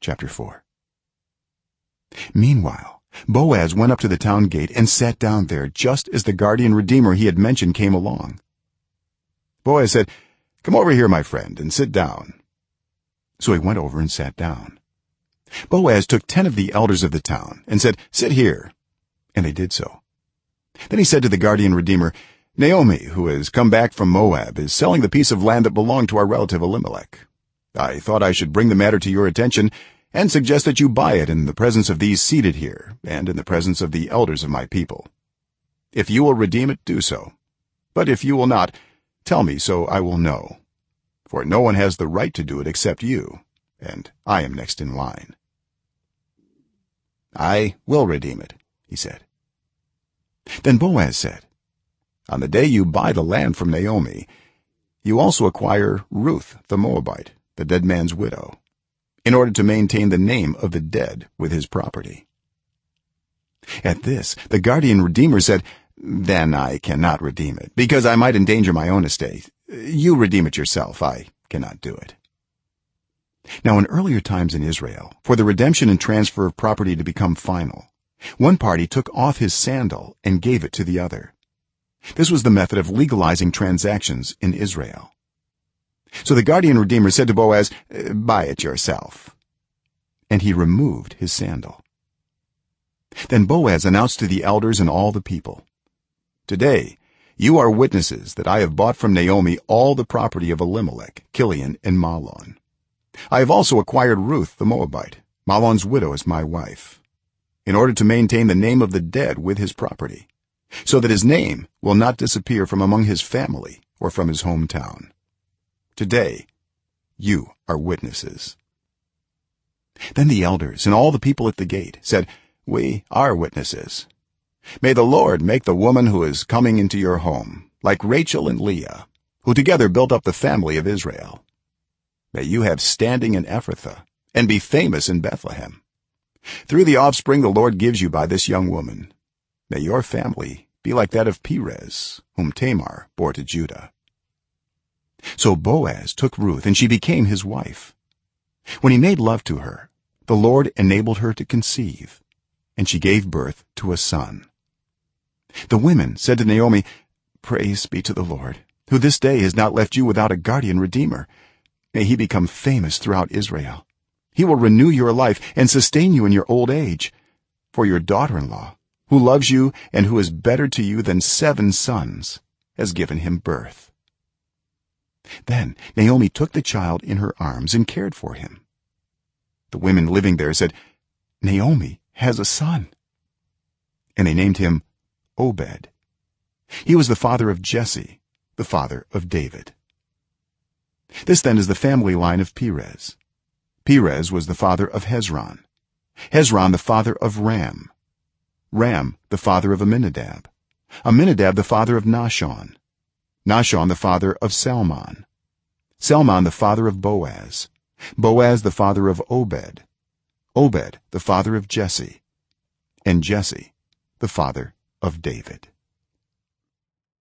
chapter 4 meanwhile boaz went up to the town gate and sat down there just as the guardian redeemer he had mentioned came along. Boaz said come over here my friend and sit down. So he went over and sat down. Boaz took 10 of the elders of the town and said sit here. And they did so. Then he said to the guardian redeemer naomi who has come back from moab is selling the piece of land that belonged to our relative elimelech i thought i should bring the matter to your attention and suggest that you buy it in the presence of these seated here and in the presence of the elders of my people. If you will redeem it do so. But if you will not tell me so i will know. For no one has the right to do it except you and i am next in line. I will redeem it he said. Then boaz said on the day you buy the land from naomi you also acquire ruth the moabite the dead man's widow in order to maintain the name of the dead with his property. At this the guardian redeemer said then i cannot redeem it because i might endanger my own estate. You redeem it yourself. I cannot do it. Now in earlier times in israel for the redemption and transfer of property to become final one party took off his sandal and gave it to the other. This was the method of legalizing transactions in israel so the guardian redeemer said to boaz buy it yourself. And he removed his sandal. Then boaz announced to the elders and all the people today you are witnesses that i have bought from naomi all the property of elimelech kilion and mahlon. I have also acquired ruth the moabite. Mahlon's widow as my wife in order to maintain the name of the dead with his property so that his name will not disappear from among his family or from his hometown today you are witnesses. Then the elders and all the people at the gate said we are witnesses. May the lord make the woman who is coming into your home like rachel and leah who together built up the family of israel. May you have standing in ephrathah and be famous in bethlehem. Through the offspring the lord gives you by this young woman. May your family be like that of perez whom tamar bore to judah so boaz took ruth and she became his wife. When he made love to her the lord enabled her to conceive and she gave birth to a son. The women said to naomi praise be to the lord who this day has not left you without a guardian redeemer. May he become famous throughout israel. He will renew your life and sustain you in your old age. For your daughter-in-law who loves you and who is better to you than seven sons has given him birth then naomi took the child in her arms and cared for him. The women living there said naomi has a son. And they named him obed. He was the father of jesse the father of david. This then is the family line of perez. Perez was the father of hezron. Hezron the father of ram. Ram the father of amminadab. Amminadab the father of nahshon nahshon the father of salmon. Salmon the father of boaz. Boaz the father of obed. Obed the father of jesse. And jesse the father of david